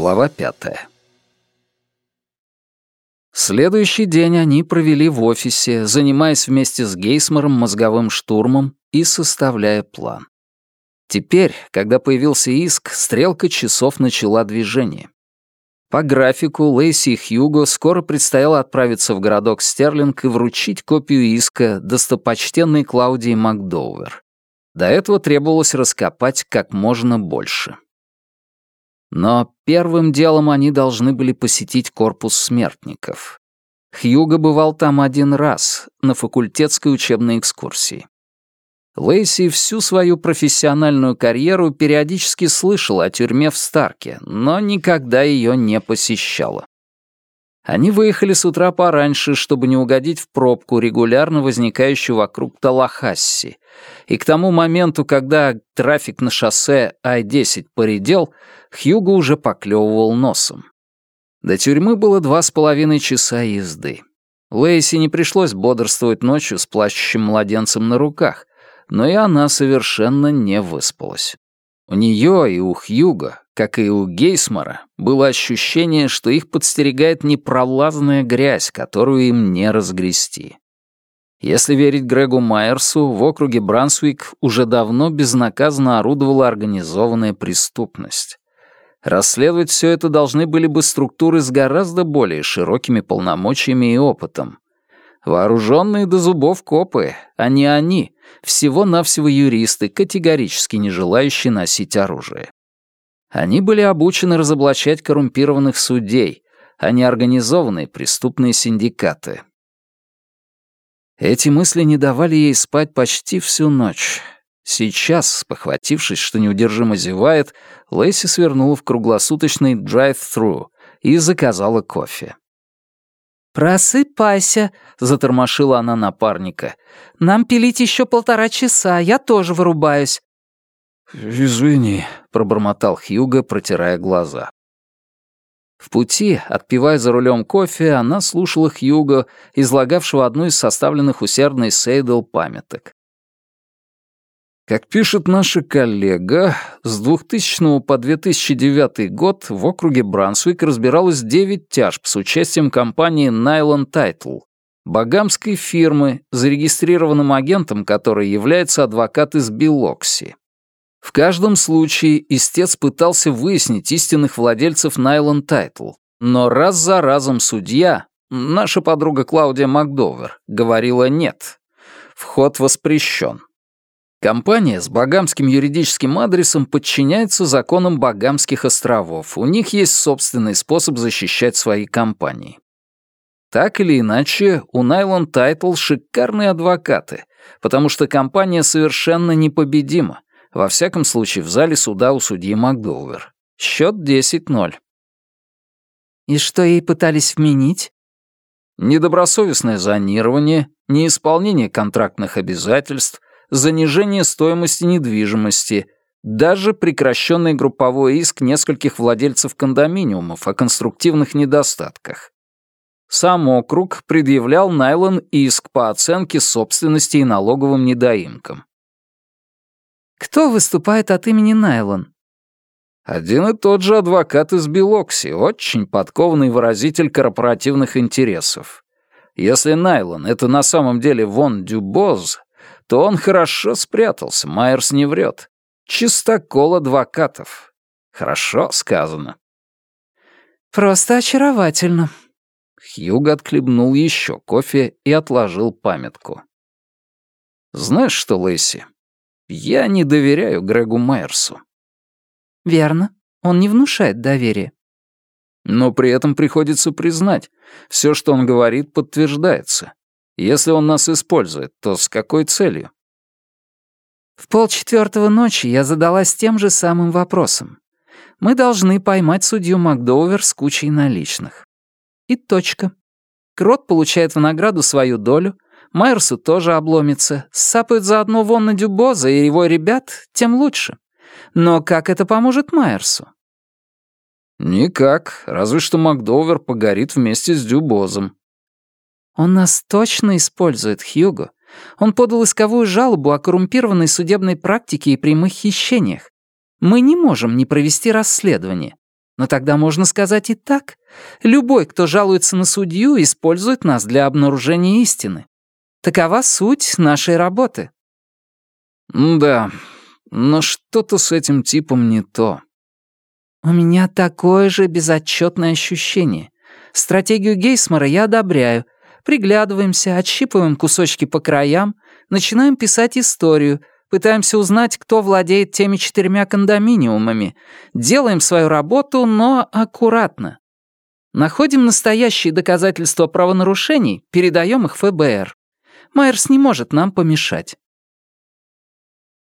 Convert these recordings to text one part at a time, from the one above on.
Глава пятая. Следующий день они провели в офисе, занимаясь вместе с Гейсмором мозговым штурмом и составляя план. Теперь, когда появился иск, стрелка часов начала движение. По графику Лейси и Хьюго скоро предстояло отправиться в городок Стерлинг и вручить копию иска достопочтенной Клаудии Макдоувер. До этого требовалось раскопать как можно больше. Но первым делом они должны были посетить корпус смертников. Хьюго бывал там один раз, на факультетской учебной экскурсии. Лейси всю свою профессиональную карьеру периодически слышал о тюрьме в Старке, но никогда ее не посещала. Они выехали с утра пораньше, чтобы не угодить в пробку, регулярно возникающую вокруг Талахасси. И к тому моменту, когда трафик на шоссе Ай-10 поредел, Хьюго уже поклевывал носом. До тюрьмы было два с половиной часа езды. Лейси не пришлось бодрствовать ночью с плачущим младенцем на руках, но и она совершенно не выспалась. У нее и у Хьюга, как и у Гейсмора, было ощущение, что их подстерегает непролазная грязь, которую им не разгрести. Если верить Грегу Майерсу, в округе Брансвик уже давно безнаказанно орудовала организованная преступность. Расследовать все это должны были бы структуры с гораздо более широкими полномочиями и опытом. Вооруженные до зубов копы, а не они, всего-навсего юристы, категорически не желающие носить оружие. Они были обучены разоблачать коррумпированных судей, а не организованные преступные синдикаты. Эти мысли не давали ей спать почти всю ночь. Сейчас, похватившись, что неудержимо зевает, Лэйси свернула в круглосуточный drive-thru и заказала кофе. «Просыпайся», — затормошила она напарника. «Нам пилить еще полтора часа, я тоже вырубаюсь». «Извини», — пробормотал Хьюго, протирая глаза. В пути, отпивая за рулем кофе, она слушала Хьюго, излагавшего одну из составленных усердной Сейдл памяток. Как пишет наша коллега, с 2000 по 2009 год в округе Брансвик разбиралось 9 тяжб с участием компании Nylon Title, багамской фирмы, зарегистрированным агентом которой является адвокат из Билокси. В каждом случае истец пытался выяснить истинных владельцев Nylon Title, но раз за разом судья, наша подруга Клаудия Макдовер, говорила «нет». Вход воспрещен. Компания с багамским юридическим адресом подчиняется законам Багамских островов. У них есть собственный способ защищать свои компании. Так или иначе, у Nylon Title шикарные адвокаты, потому что компания совершенно непобедима. Во всяком случае, в зале суда у судьи Макдоувер. Счет 10-0. И что ей пытались вменить? Недобросовестное зонирование, неисполнение контрактных обязательств, занижение стоимости недвижимости, даже прекращенный групповой иск нескольких владельцев кондоминиумов о конструктивных недостатках. Сам округ предъявлял Найлон иск по оценке собственности и налоговым недоимкам. «Кто выступает от имени Найлон?» Один и тот же адвокат из Белокси, очень подкованный выразитель корпоративных интересов. Если Найлон — это на самом деле Вон Дюбоз, то он хорошо спрятался, Майерс не врет. Чистокол адвокатов. Хорошо сказано. «Просто очаровательно». Хьюг отхлебнул еще кофе и отложил памятку. «Знаешь что, Лэйси, я не доверяю Грегу Майерсу». «Верно. Он не внушает доверия». Но при этом приходится признать, все, что он говорит, подтверждается. Если он нас использует, то с какой целью? В полчетвертого ночи я задалась тем же самым вопросом. Мы должны поймать судью Макдоувер с кучей наличных. И точка. Крот получает в награду свою долю, Майерсу тоже обломится, сапают заодно вон на Дюбоза и его ребят, тем лучше. Но как это поможет Майерсу? Никак, разве что Макдовер погорит вместе с Дюбозом. Он нас точно использует, Хьюго. Он подал исковую жалобу о коррумпированной судебной практике и прямых хищениях. Мы не можем не провести расследование. Но тогда можно сказать и так. Любой, кто жалуется на судью, использует нас для обнаружения истины. Такова суть нашей работы. Да, но что-то с этим типом не то. У меня такое же безотчетное ощущение. Стратегию Гейсмара я одобряю. Приглядываемся, отщипываем кусочки по краям, начинаем писать историю, Пытаемся узнать, кто владеет теми четырьмя кондоминиумами. Делаем свою работу, но аккуратно. Находим настоящие доказательства правонарушений, передаем их ФБР. Майерс не может нам помешать.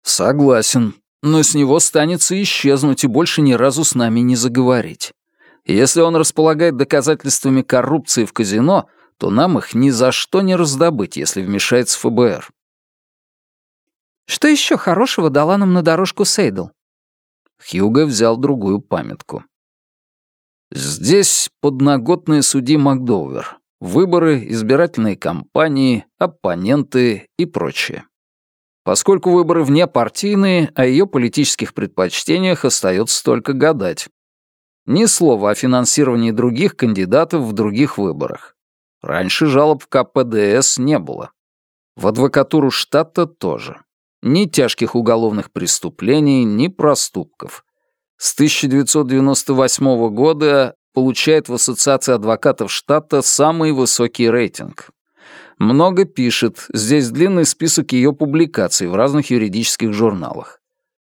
Согласен, но с него станется исчезнуть и больше ни разу с нами не заговорить. Если он располагает доказательствами коррупции в казино, то нам их ни за что не раздобыть, если вмешается ФБР. Что еще хорошего дала нам на дорожку Сейдл? Хьюго взял другую памятку. Здесь подноготные судьи Макдоувер. Выборы, избирательные кампании, оппоненты и прочее. Поскольку выборы внепартийные, о ее политических предпочтениях остается только гадать. Ни слова о финансировании других кандидатов в других выборах. Раньше жалоб в КПДС не было. В адвокатуру штата тоже. Ни тяжких уголовных преступлений, ни проступков. С 1998 года получает в Ассоциации адвокатов штата самый высокий рейтинг. Много пишет, здесь длинный список ее публикаций в разных юридических журналах.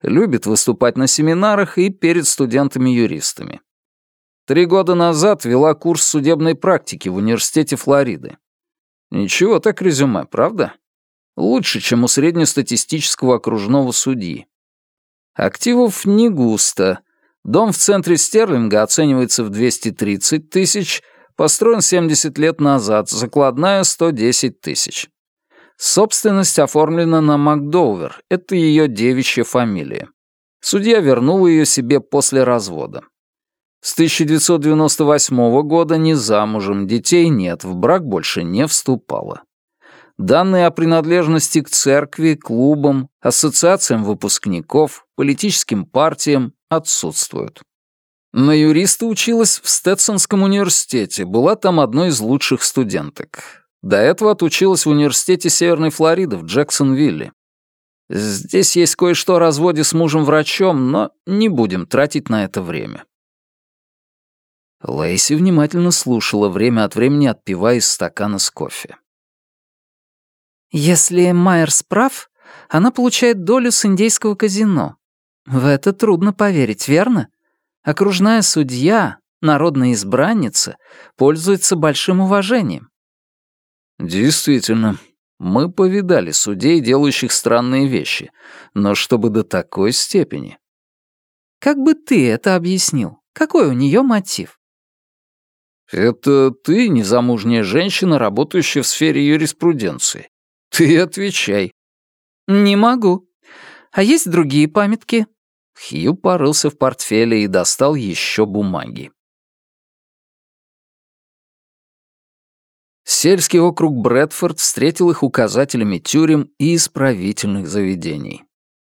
Любит выступать на семинарах и перед студентами-юристами. Три года назад вела курс судебной практики в Университете Флориды. Ничего так резюме, правда? Лучше, чем у среднестатистического окружного судьи. Активов не густо. Дом в центре Стерлинга оценивается в 230 тысяч, построен 70 лет назад, закладная 110 тысяч. Собственность оформлена на Макдоувер, это ее девичья фамилия. Судья вернул ее себе после развода. С 1998 года не замужем, детей нет, в брак больше не вступала. Данные о принадлежности к церкви, клубам, ассоциациям выпускников, политическим партиям отсутствуют. На юриста училась в Стетсонском университете, была там одной из лучших студенток. До этого отучилась в университете Северной Флориды в Джексонвилле. Здесь есть кое-что о разводе с мужем-врачом, но не будем тратить на это время. Лейси внимательно слушала, время от времени отпивая из стакана с кофе. Если Майерс прав, она получает долю с индейского казино. В это трудно поверить, верно? Окружная судья, народная избранница, пользуется большим уважением. Действительно, мы повидали судей, делающих странные вещи, но чтобы до такой степени. Как бы ты это объяснил? Какой у нее мотив? Это ты, незамужняя женщина, работающая в сфере юриспруденции. Ты отвечай. Не могу. А есть другие памятки? Хью порылся в портфеле и достал еще бумаги. Сельский округ Брэдфорд встретил их указателями тюрем и исправительных заведений.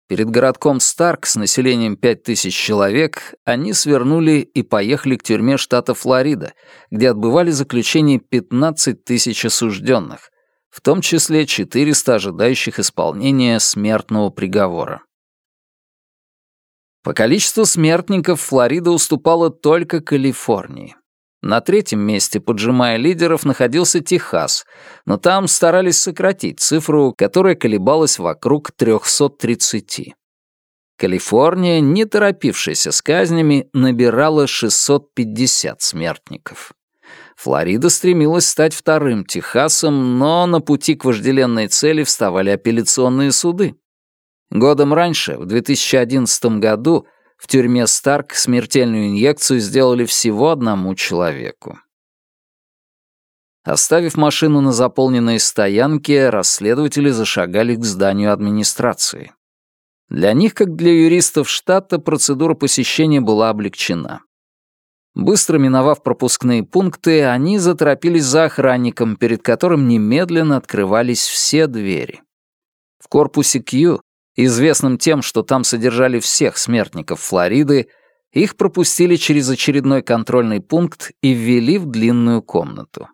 Перед городком Старк с населением 5000 человек они свернули и поехали к тюрьме штата Флорида, где отбывали заключение 15 тысяч осужденных, в том числе 400 ожидающих исполнения смертного приговора. По количеству смертников Флорида уступала только Калифорнии. На третьем месте, поджимая лидеров, находился Техас, но там старались сократить цифру, которая колебалась вокруг 330. Калифорния, не торопившаяся с казнями, набирала 650 смертников. Флорида стремилась стать вторым Техасом, но на пути к вожделенной цели вставали апелляционные суды. Годом раньше, в 2011 году, в тюрьме Старк смертельную инъекцию сделали всего одному человеку. Оставив машину на заполненной стоянке, расследователи зашагали к зданию администрации. Для них, как для юристов штата, процедура посещения была облегчена. Быстро миновав пропускные пункты, они заторопились за охранником, перед которым немедленно открывались все двери. В корпусе Q, известном тем, что там содержали всех смертников Флориды, Их пропустили через очередной контрольный пункт и ввели в длинную комнату.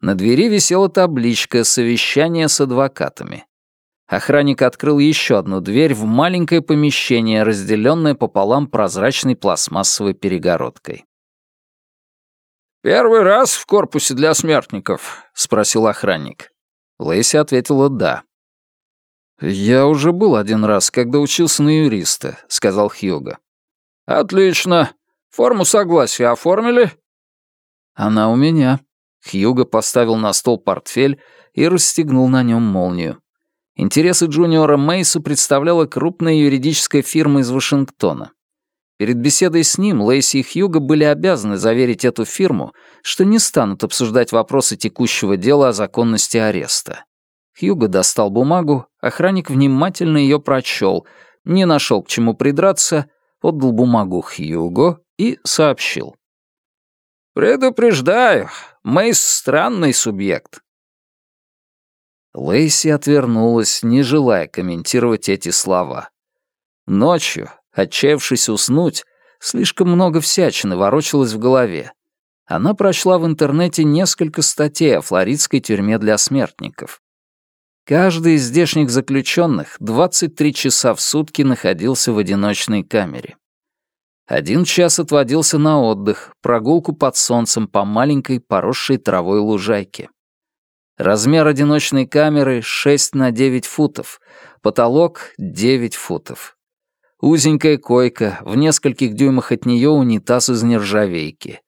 На двери висела табличка «Совещание с адвокатами». Охранник открыл еще одну дверь в маленькое помещение, разделенное пополам прозрачной пластмассовой перегородкой. «Первый раз в корпусе для смертников?» — спросил охранник. Лэйси ответила «да». «Я уже был один раз, когда учился на юриста», — сказал Хьюго. «Отлично. Форму согласия оформили?» «Она у меня». Хьюго поставил на стол портфель и расстегнул на нем молнию. Интересы Джуниора Мейса представляла крупная юридическая фирма из Вашингтона. Перед беседой с ним Лейси и Хьюго были обязаны заверить эту фирму, что не станут обсуждать вопросы текущего дела о законности ареста. Хьюго достал бумагу, охранник внимательно ее прочел, не нашел к чему придраться, отдал бумагу Хьюго и сообщил. «Предупреждаю, Мейс — странный субъект. Лейси отвернулась, не желая комментировать эти слова. Ночью, отчаявшись уснуть, слишком много всячины ворочалось в голове. Она прочла в интернете несколько статей о флоридской тюрьме для смертников. Каждый из здешних заключенных 23 часа в сутки находился в одиночной камере. Один час отводился на отдых, прогулку под солнцем по маленькой поросшей травой лужайке. Размер одиночной камеры 6 на 9 футов, потолок 9 футов. Узенькая койка, в нескольких дюймах от нее унитаз из нержавейки.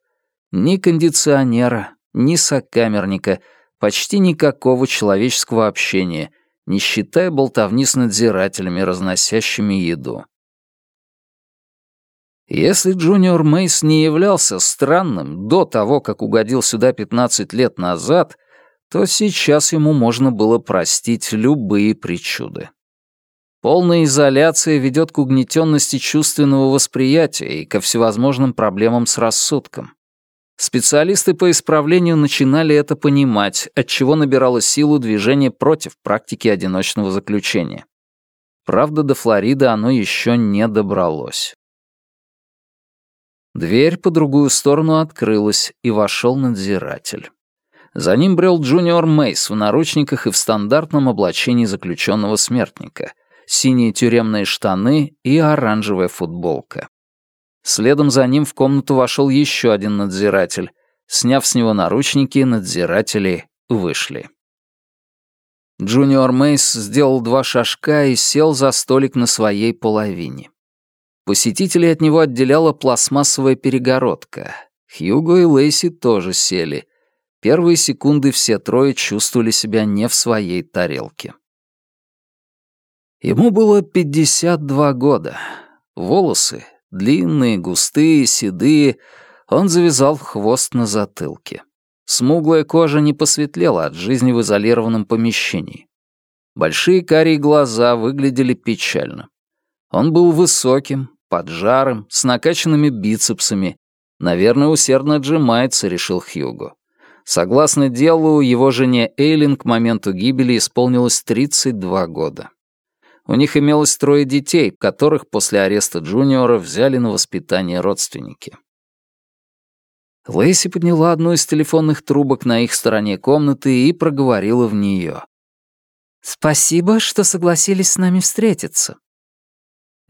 Ни кондиционера, ни сокамерника, почти никакого человеческого общения, не считая болтовни с надзирателями, разносящими еду. Если Джуниор Мейс не являлся странным до того, как угодил сюда 15 лет назад, то сейчас ему можно было простить любые причуды. Полная изоляция ведет к угнетенности чувственного восприятия и ко всевозможным проблемам с рассудком. Специалисты по исправлению начинали это понимать, отчего набирало силу движение против практики одиночного заключения. Правда, до Флориды оно еще не добралось. Дверь по другую сторону открылась, и вошел надзиратель. За ним брел Джуниор Мейс в наручниках и в стандартном облачении заключенного смертника, синие тюремные штаны и оранжевая футболка. Следом за ним в комнату вошел еще один надзиратель. Сняв с него наручники, надзиратели вышли. Джуниор Мейс сделал два шажка и сел за столик на своей половине. Посетителей от него отделяла пластмассовая перегородка. Хьюго и Лейси тоже сели — Первые секунды все трое чувствовали себя не в своей тарелке. Ему было 52 года. Волосы, длинные, густые, седые, он завязал хвост на затылке. Смуглая кожа не посветлела от жизни в изолированном помещении. Большие карие глаза выглядели печально. Он был высоким, поджарым, с накачанными бицепсами. Наверное, усердно отжимается, решил Хьюго. Согласно делу, его жене Эйлин к моменту гибели исполнилось 32 года. У них имелось трое детей, которых после ареста Джуниора взяли на воспитание родственники. Лэйси подняла одну из телефонных трубок на их стороне комнаты и проговорила в нее. «Спасибо, что согласились с нами встретиться».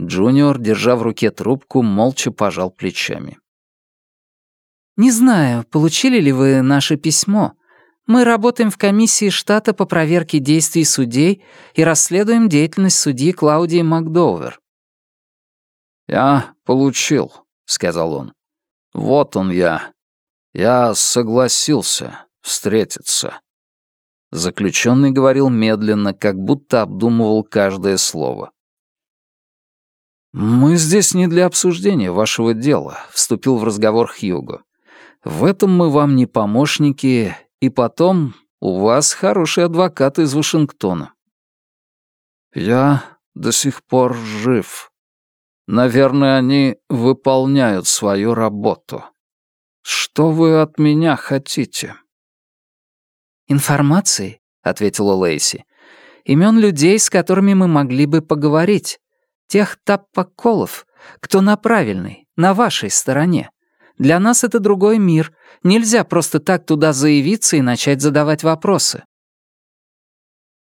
Джуниор, держа в руке трубку, молча пожал плечами. «Не знаю, получили ли вы наше письмо. Мы работаем в комиссии штата по проверке действий судей и расследуем деятельность судьи Клаудии Макдовер». «Я получил», — сказал он. «Вот он я. Я согласился встретиться». Заключенный говорил медленно, как будто обдумывал каждое слово. «Мы здесь не для обсуждения вашего дела», — вступил в разговор Хьюго. В этом мы вам не помощники, и потом у вас хороший адвокат из Вашингтона». «Я до сих пор жив. Наверное, они выполняют свою работу. Что вы от меня хотите?» «Информации», — ответила Лейси. «Имен людей, с которыми мы могли бы поговорить. Тех таппоколов, кто на правильной, на вашей стороне. Для нас это другой мир. Нельзя просто так туда заявиться и начать задавать вопросы».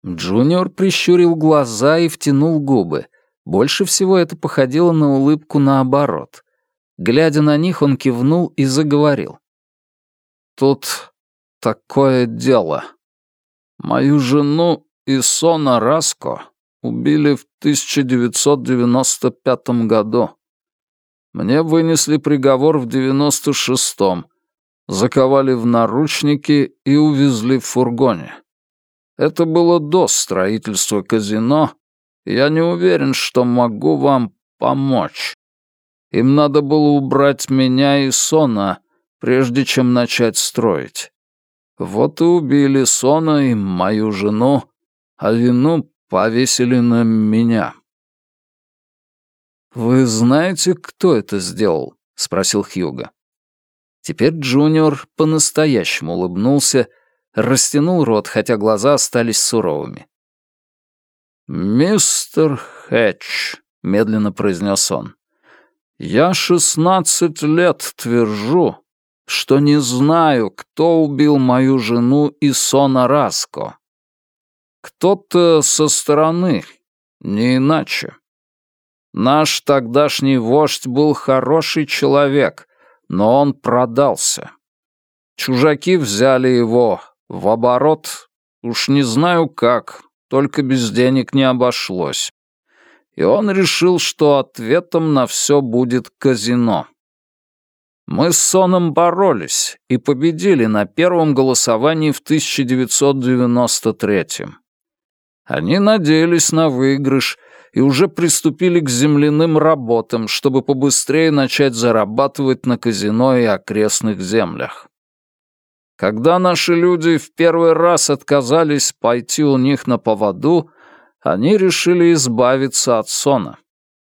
Джуниор прищурил глаза и втянул губы. Больше всего это походило на улыбку наоборот. Глядя на них, он кивнул и заговорил. «Тут такое дело. Мою жену Исона Раско убили в 1995 году. Мне вынесли приговор в 96-м, заковали в наручники и увезли в фургоне. Это было до строительства казино, я не уверен, что могу вам помочь. Им надо было убрать меня и Сона, прежде чем начать строить. Вот и убили Сона и мою жену, а вину повесили на меня. «Вы знаете, кто это сделал?» — спросил Хьюго. Теперь Джуниор по-настоящему улыбнулся, растянул рот, хотя глаза остались суровыми. «Мистер Хэтч», — медленно произнес он, — «я шестнадцать лет твержу, что не знаю, кто убил мою жену и Сона Раско. Кто-то со стороны, не иначе. Наш тогдашний вождь был хороший человек, но он продался. Чужаки взяли его в оборот, уж не знаю как, только без денег не обошлось. И он решил, что ответом на все будет казино. Мы с Соном боролись и победили на первом голосовании в 1993 -м. Они надеялись на выигрыш и уже приступили к земляным работам, чтобы побыстрее начать зарабатывать на казино и окрестных землях. Когда наши люди в первый раз отказались пойти у них на поводу, они решили избавиться от Сона.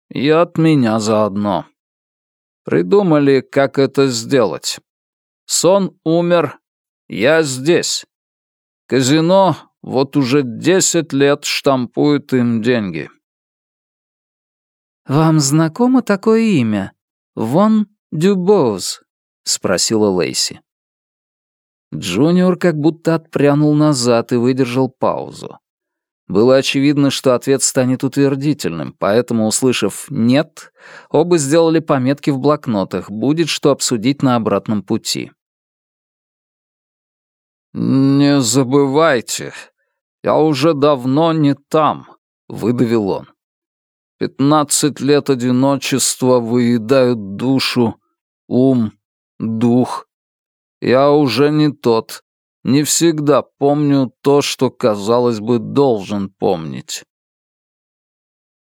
И от меня заодно. Придумали, как это сделать. Сон умер, я здесь. Казино вот уже десять лет штампует им деньги. «Вам знакомо такое имя? Вон Дюбоуз?» — спросила Лейси. Джуниор как будто отпрянул назад и выдержал паузу. Было очевидно, что ответ станет утвердительным, поэтому, услышав «нет», оба сделали пометки в блокнотах, будет что обсудить на обратном пути. «Не забывайте, я уже давно не там», — выдавил он. «Пятнадцать лет одиночества выедают душу, ум, дух. Я уже не тот, не всегда помню то, что, казалось бы, должен помнить».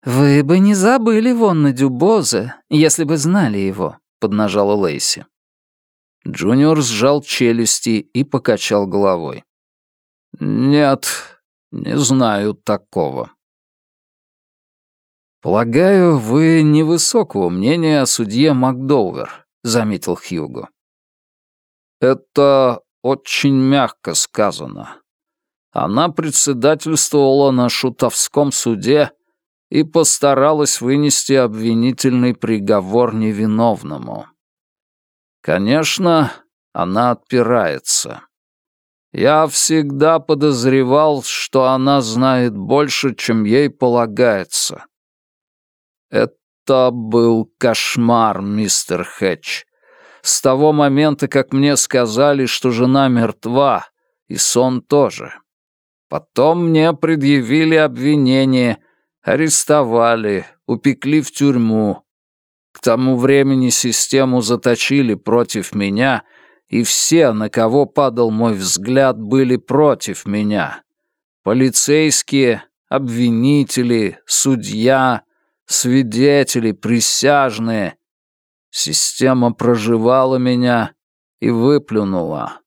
«Вы бы не забыли Вонна Дюбоза, если бы знали его», — поднажала Лейси. Джуниор сжал челюсти и покачал головой. «Нет, не знаю такого». «Полагаю, вы невысокого мнения о судье Макдоувер», — заметил Хьюго. «Это очень мягко сказано. Она председательствовала на шутовском суде и постаралась вынести обвинительный приговор невиновному. Конечно, она отпирается. Я всегда подозревал, что она знает больше, чем ей полагается. Это был кошмар, мистер Хэтч. С того момента, как мне сказали, что жена мертва, и сон тоже. Потом мне предъявили обвинение, арестовали, упекли в тюрьму. К тому времени систему заточили против меня — и все, на кого падал мой взгляд, были против меня. Полицейские, обвинители, судья, свидетели, присяжные. Система проживала меня и выплюнула.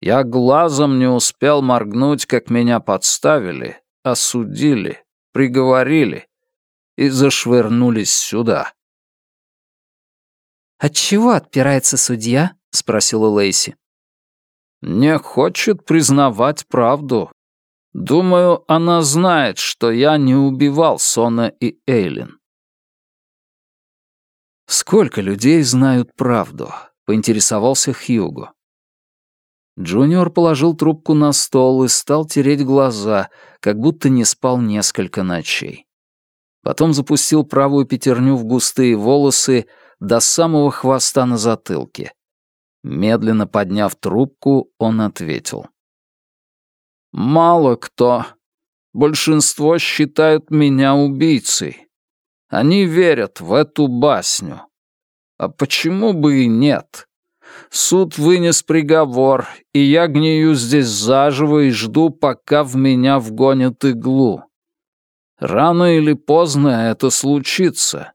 Я глазом не успел моргнуть, как меня подставили, осудили, приговорили и зашвырнулись сюда. От чего отпирается судья? — спросила Лейси. «Не хочет признавать правду. Думаю, она знает, что я не убивал Сона и Эйлин». «Сколько людей знают правду?» — поинтересовался Хьюго. Джуниор положил трубку на стол и стал тереть глаза, как будто не спал несколько ночей. Потом запустил правую пятерню в густые волосы до самого хвоста на затылке. Медленно подняв трубку, он ответил. «Мало кто. Большинство считают меня убийцей. Они верят в эту басню. А почему бы и нет?» Суд вынес приговор, и я гнию здесь заживо и жду, пока в меня вгонят иглу. Рано или поздно это случится.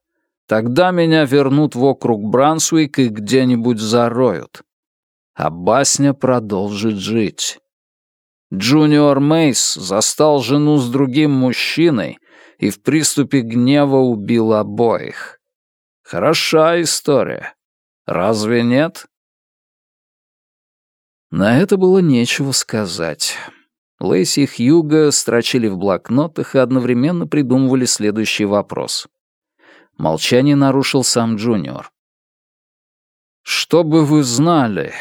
Тогда меня вернут в округ Брансуик и где-нибудь зароют. А басня продолжит жить. Джуниор Мейс застал жену с другим мужчиной и в приступе гнева убил обоих. Хороша история. Разве нет? На это было нечего сказать. Лейси и Хьюго строчили в блокнотах и одновременно придумывали следующий вопрос. Молчание нарушил сам Джуниор. «Чтобы вы знали,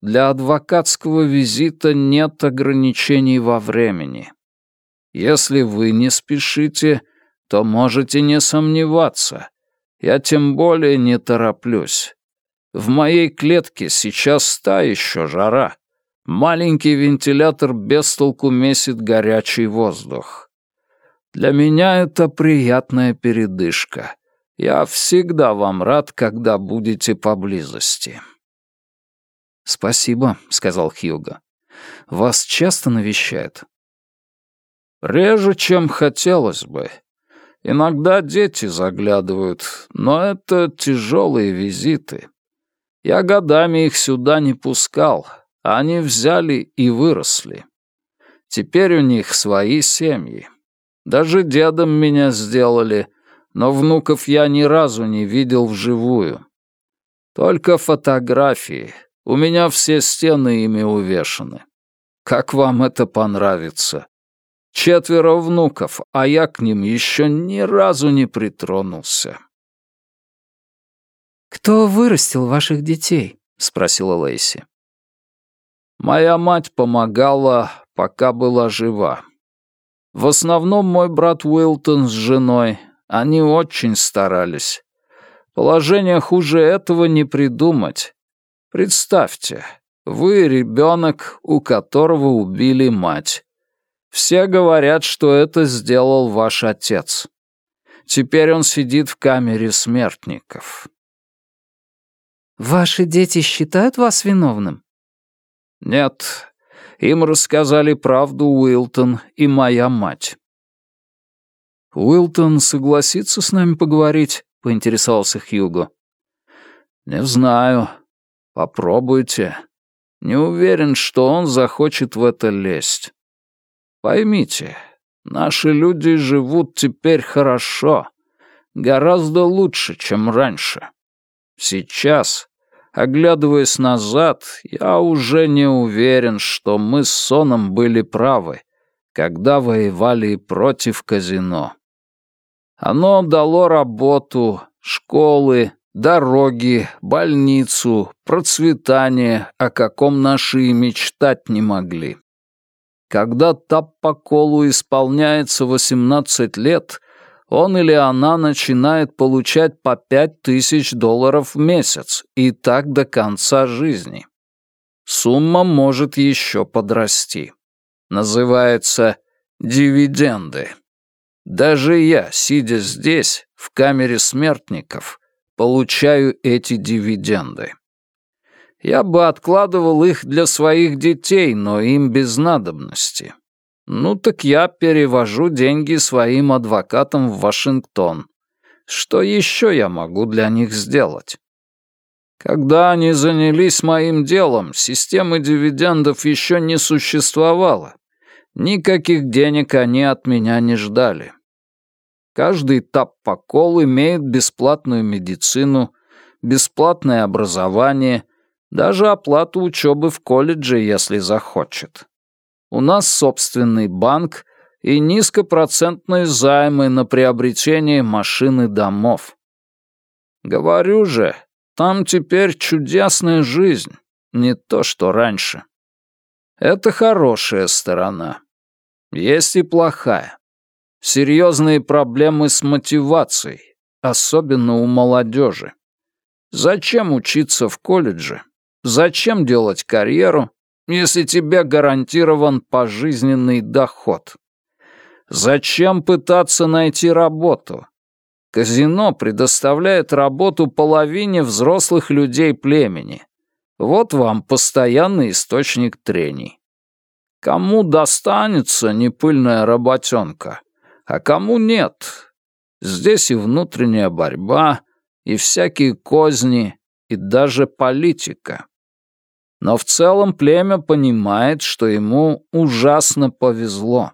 для адвокатского визита нет ограничений во времени. Если вы не спешите, то можете не сомневаться. Я тем более не тороплюсь. В моей клетке сейчас та еще жара. Маленький вентилятор без толку месит горячий воздух. Для меня это приятная передышка. Я всегда вам рад, когда будете поблизости. «Спасибо», — сказал Хьюго. «Вас часто навещают?» «Реже, чем хотелось бы. Иногда дети заглядывают, но это тяжелые визиты. Я годами их сюда не пускал, а они взяли и выросли. Теперь у них свои семьи. Даже дедом меня сделали, но внуков я ни разу не видел вживую. Только фотографии. У меня все стены ими увешаны. Как вам это понравится? Четверо внуков, а я к ним еще ни разу не притронулся. «Кто вырастил ваших детей?» — спросила Лейси. «Моя мать помогала, пока была жива. В основном мой брат Уилтон с женой. Они очень старались. Положение хуже этого не придумать. Представьте, вы ребенок, у которого убили мать. Все говорят, что это сделал ваш отец. Теперь он сидит в камере смертников. «Ваши дети считают вас виновным?» «Нет. Им рассказали правду Уилтон и моя мать». «Уилтон согласится с нами поговорить?» — поинтересовался Хьюго. «Не знаю. Попробуйте. Не уверен, что он захочет в это лезть. Поймите, наши люди живут теперь хорошо, гораздо лучше, чем раньше. Сейчас Оглядываясь назад, я уже не уверен, что мы с Соном были правы, когда воевали против казино. Оно дало работу, школы, дороги, больницу, процветание, о каком наши и мечтать не могли. Когда Таппоколу исполняется 18 лет, он или она начинает получать по пять тысяч долларов в месяц, и так до конца жизни. Сумма может еще подрасти. Называется дивиденды. Даже я, сидя здесь, в камере смертников, получаю эти дивиденды. Я бы откладывал их для своих детей, но им без надобности. Ну так я перевожу деньги своим адвокатам в Вашингтон. Что еще я могу для них сделать? Когда они занялись моим делом, системы дивидендов еще не существовало. Никаких денег они от меня не ждали. Каждый таппокол имеет бесплатную медицину, бесплатное образование, даже оплату учебы в колледже, если захочет. У нас собственный банк и низкопроцентные займы на приобретение машин и домов. Говорю же, там теперь чудесная жизнь, не то что раньше. Это хорошая сторона. Есть и плохая. Серьезные проблемы с мотивацией, особенно у молодежи. Зачем учиться в колледже? Зачем делать карьеру, если тебе гарантирован пожизненный доход? Зачем пытаться найти работу? Казино предоставляет работу половине взрослых людей племени. Вот вам постоянный источник трений. Кому достанется непыльная работенка, а кому нет. Здесь и внутренняя борьба, и всякие козни, и даже политика. Но в целом племя понимает, что ему ужасно повезло.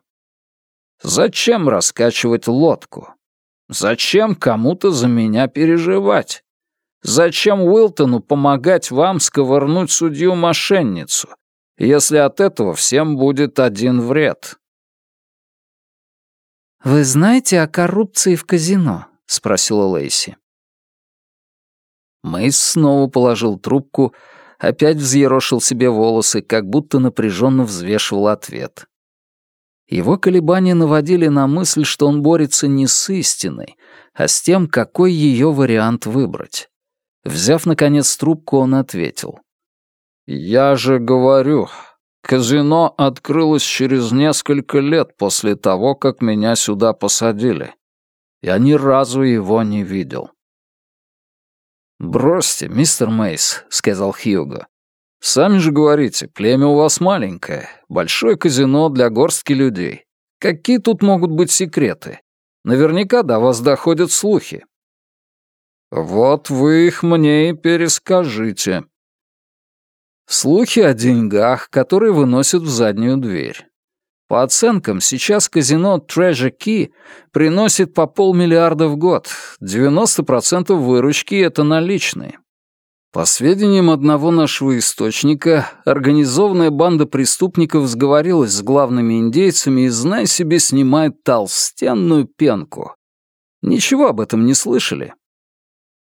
Зачем раскачивать лодку? Зачем кому-то за меня переживать? Зачем Уилтону помогать вам сковырнуть судью-мошенницу, если от этого всем будет один вред? «Вы знаете о коррупции в казино?» — спросила Лейси. Мэйс снова положил трубку, опять взъерошил себе волосы, как будто напряженно взвешивал ответ. Его колебания наводили на мысль, что он борется не с истиной, а с тем, какой ее вариант выбрать. Взяв, наконец, трубку, он ответил. «Я же говорю, казино открылось через несколько лет после того, как меня сюда посадили. Я ни разу его не видел. «Бросьте, мистер Мейс», — сказал Хьюго. «Сами же говорите, племя у вас маленькое, большое казино для горстки людей. Какие тут могут быть секреты? Наверняка до вас доходят слухи». «Вот вы их мне и перескажите». Слухи о деньгах, которые выносят в заднюю дверь. По оценкам, сейчас казино Treasure Key приносит по полмиллиарда в год. 90% выручки — это наличные. По сведениям одного нашего источника, организованная банда преступников сговорилась с главными индейцами и, знай себе, снимает толстенную пенку. Ничего об этом не слышали?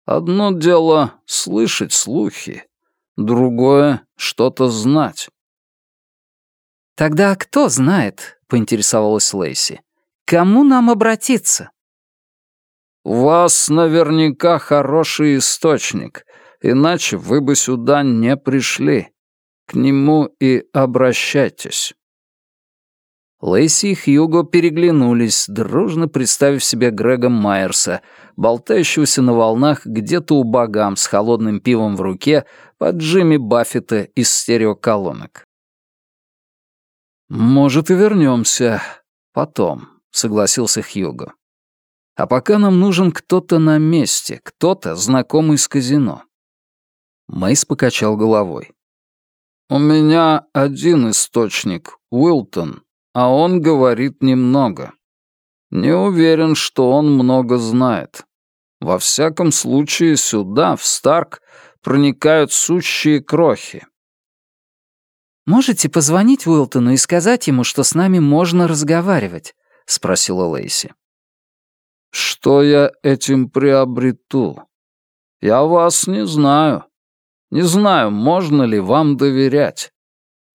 Одно дело — слышать слухи, другое — что-то знать. «Тогда кто знает?» — поинтересовалась Лейси. «Кому нам обратиться?» «У вас наверняка хороший источник, иначе вы бы сюда не пришли. К нему и обращайтесь». Лейси и Хьюго переглянулись, дружно представив себе Грега Майерса, болтающегося на волнах где-то у богам с холодным пивом в руке под Джимми Баффета из стереоколонок. «Может, и вернемся. Потом», — согласился Хьюго. «А пока нам нужен кто-то на месте, кто-то, знакомый с казино». Мэйс покачал головой. «У меня один источник, Уилтон, а он говорит немного. Не уверен, что он много знает. Во всяком случае, сюда, в Старк, проникают сущие крохи. «Можете позвонить Уилтону и сказать ему, что с нами можно разговаривать?» — спросила Лейси. «Что я этим приобрету? Я вас не знаю. Не знаю, можно ли вам доверять.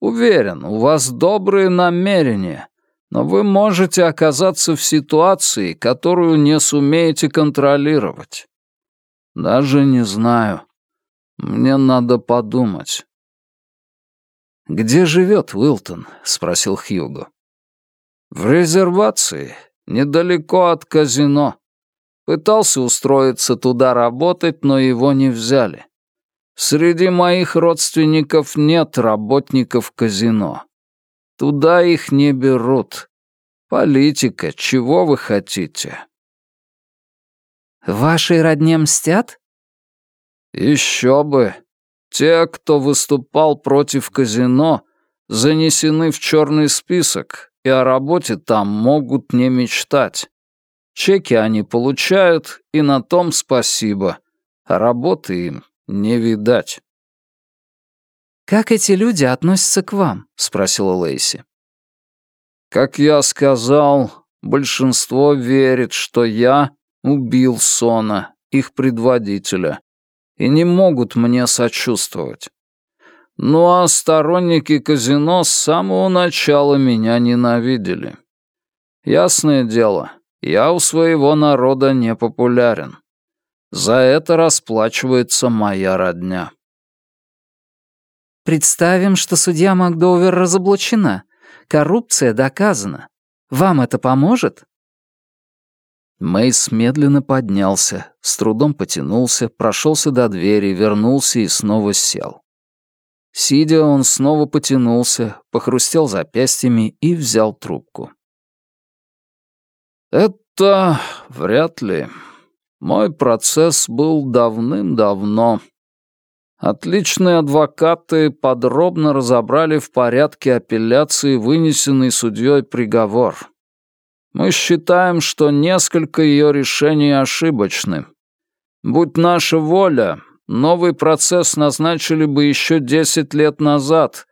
Уверен, у вас добрые намерения, но вы можете оказаться в ситуации, которую не сумеете контролировать. Даже не знаю. Мне надо подумать. «Где живет Уилтон?» — спросил Хьюго. «В резервации, недалеко от казино. Пытался устроиться туда работать, но его не взяли. Среди моих родственников нет работников казино. Туда их не берут. Политика, чего вы хотите?» «Вашей родне мстят?» «Еще бы. Те, кто выступал против казино, занесены в черный список, и о работе там могут не мечтать. Чеки они получают, и на том спасибо, а работы им не видать. «Как эти люди относятся к вам?» — спросила Лейси. «Как я сказал, большинство верит, что я убил Сона их предводителя, и не могут мне сочувствовать. Ну а сторонники казино с самого начала меня ненавидели. Ясное дело, я у своего народа не популярен. За это расплачивается моя родня. Представим, что судья Макдовер разоблачена. Коррупция доказана. Вам это поможет? Мейс медленно поднялся, с трудом потянулся, прошелся до двери, вернулся и снова сел. Сидя, он снова потянулся, похрустел запястьями и взял трубку. «Это вряд ли. Мой процесс был давным-давно. Отличные адвокаты подробно разобрали в порядке апелляции вынесенный судьей приговор. Мы считаем, что несколько ее решений ошибочны. Будь наша воля, Новый процесс назначили бы еще 10 лет назад,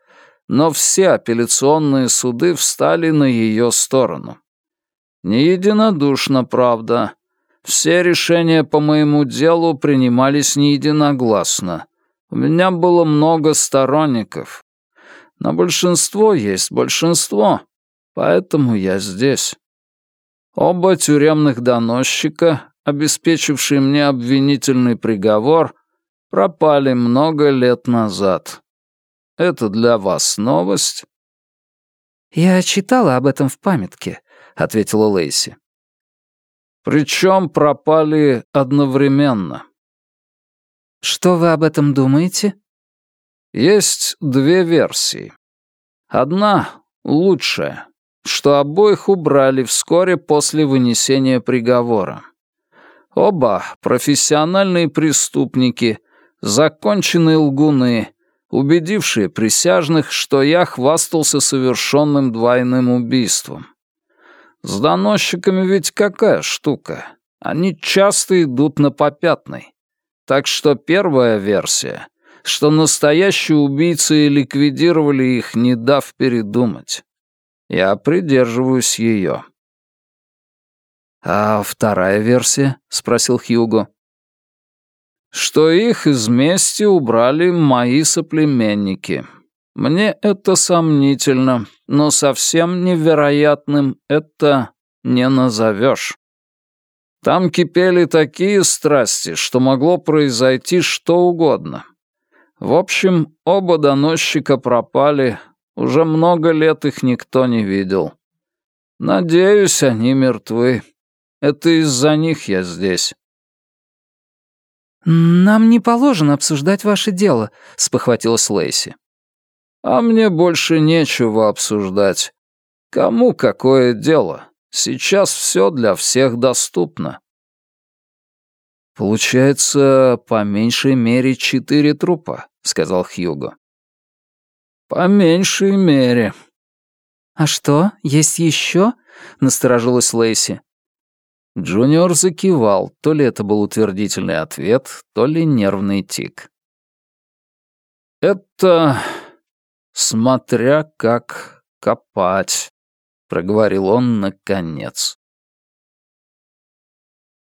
но все апелляционные суды встали на ее сторону. Не единодушно, правда. Все решения по моему делу принимались не единогласно. У меня было много сторонников. Но большинство есть большинство, поэтому я здесь. Оба тюремных доносчика, обеспечившие мне обвинительный приговор, пропали много лет назад. Это для вас новость?» «Я читала об этом в памятке», — ответила Лейси. «Причем пропали одновременно». «Что вы об этом думаете?» «Есть две версии. Одна лучшая, что обоих убрали вскоре после вынесения приговора. Оба профессиональные преступники — законченные лгуны, убедившие присяжных, что я хвастался совершенным двойным убийством. С доносчиками ведь какая штука? Они часто идут на попятный. Так что первая версия, что настоящие убийцы ликвидировали их, не дав передумать. Я придерживаюсь ее. «А вторая версия?» — спросил Хьюго что их из мести убрали мои соплеменники. Мне это сомнительно, но совсем невероятным это не назовешь. Там кипели такие страсти, что могло произойти что угодно. В общем, оба доносчика пропали, уже много лет их никто не видел. Надеюсь, они мертвы. Это из-за них я здесь. «Нам не положено обсуждать ваше дело», — спохватилась Лейси. «А мне больше нечего обсуждать. Кому какое дело? Сейчас все для всех доступно». «Получается, по меньшей мере четыре трупа», — сказал Хьюго. «По меньшей мере». «А что, есть еще?» — насторожилась Лейси. Джуниор закивал, то ли это был утвердительный ответ, то ли нервный тик. «Это смотря как копать», — проговорил он наконец.